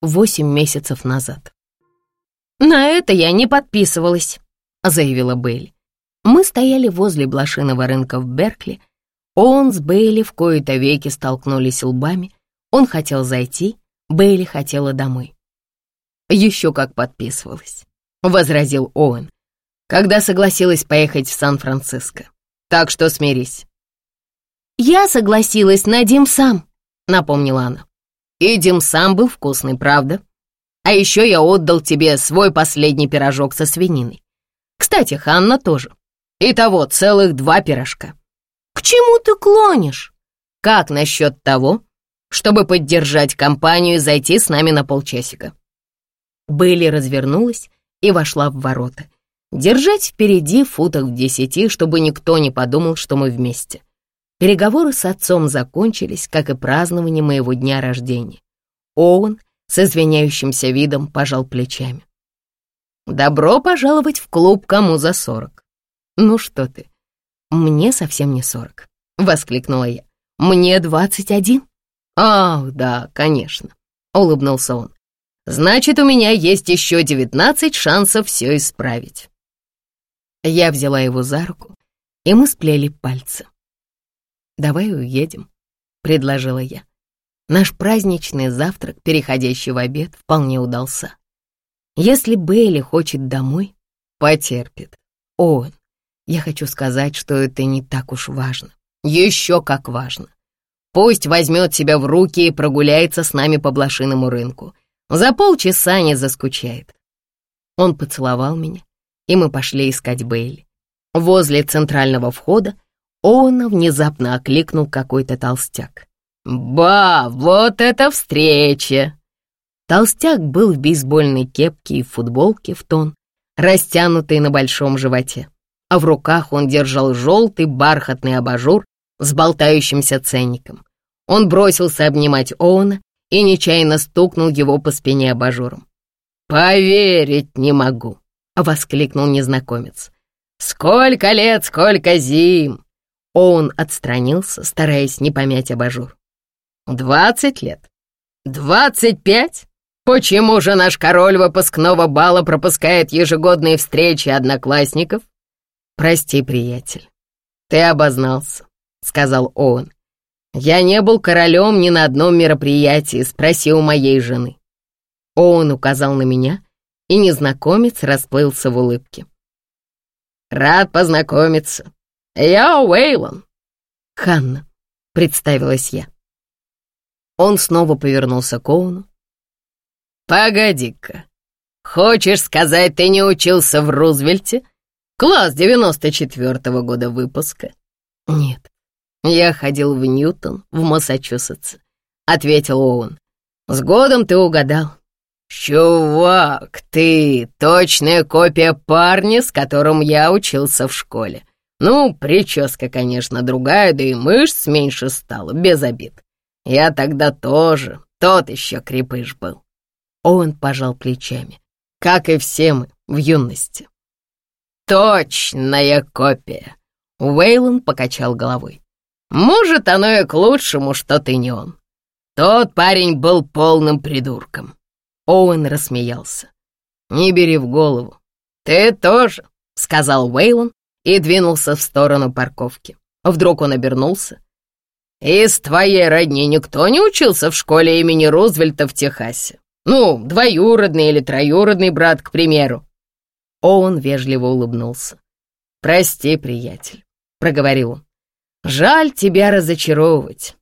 восемь месяцев назад. «На это я не подписывалась», — заявила Бейли. Мы стояли возле блошиного рынка в Беркли. Он с Бейли в кои-то веки столкнулись лбами. Он хотел зайти, Бейли хотела домой. «Еще как подписывалась», — возразил Оуэн, когда согласилась поехать в Сан-Франциско. «Так что смирись». «Я согласилась на Дим сам», — напомнила она. «И Дим сам был вкусный, правда? А еще я отдал тебе свой последний пирожок со свининой. Кстати, Ханна тоже. Итого целых два пирожка. К чему ты клонишь? Как насчет того, чтобы поддержать компанию и зайти с нами на полчасика?» Белли развернулась и вошла в ворота. Держать впереди футов в десяти, чтобы никто не подумал, что мы вместе. Переговоры с отцом закончились, как и празднование моего дня рождения. Оуэн с извиняющимся видом пожал плечами. «Добро пожаловать в клуб кому за сорок». «Ну что ты, мне совсем не сорок», — воскликнула я. «Мне двадцать один». «Ах, да, конечно», — улыбнулся он. «Значит, у меня есть еще девятнадцать шансов все исправить». Я взяла его за руку, и мы сплели пальцы. «Давай уедем», — предложила я. Наш праздничный завтрак, переходящий в обед, вполне удался. Если Бейли хочет домой, потерпит. Оуэн, я хочу сказать, что это не так уж важно. Еще как важно. Пусть возьмет себя в руки и прогуляется с нами по блошиному рынку. За полчаса не заскучает. Он поцеловал меня, и мы пошли искать Бейли. Возле центрального входа Оуэна внезапно окликнул какой-то толстяк. «Ба, вот это встреча!» Толстяк был в бейсбольной кепке и футболке в тон, растянутой на большом животе, а в руках он держал желтый бархатный абажур с болтающимся ценником. Он бросился обнимать Оуэна и нечаянно стукнул его по спине абажуром. «Поверить не могу!» — воскликнул незнакомец. «Сколько лет, сколько зим! Оун отстранился, стараясь не помять абажур. «Двадцать лет? Двадцать пять? Почему же наш король выпускного бала пропускает ежегодные встречи одноклассников?» «Прости, приятель, ты обознался», — сказал Оуэн. «Я не был королем ни на одном мероприятии, спроси у моей жены». Оуэн указал на меня, и незнакомец расплылся в улыбке. «Рад познакомиться. «Я Уэйлон». «Ханна», — представилась я. Он снова повернулся к Оуну. «Погоди-ка, хочешь сказать, ты не учился в Рузвельте? Класс девяносто четвертого года выпуска?» «Нет, я ходил в Ньютон, в Массачусетсе», — ответил Оуэн. «С годом ты угадал. «Чувак, ты точная копия парня, с которым я учился в школе. Ну, прическа, конечно, другая, да и мышц меньше стало, без обид. Я тогда тоже тот еще крепыш был. Он пожал плечами, как и все мы в юности. Точная копия. Уэйлон покачал головой. Может, оно и к лучшему, что ты не он. Тот парень был полным придурком. Оуэн рассмеялся. «Не бери в голову. Ты тоже», — сказал Уэйлон и двинулся в сторону парковки. Вдруг он обернулся. «Из твоей родни никто не учился в школе имени Рузвельта в Техасе? Ну, двоюродный или троюродный брат, к примеру?» Оуэн вежливо улыбнулся. «Прости, приятель», — проговорил он. «Жаль тебя разочаровывать.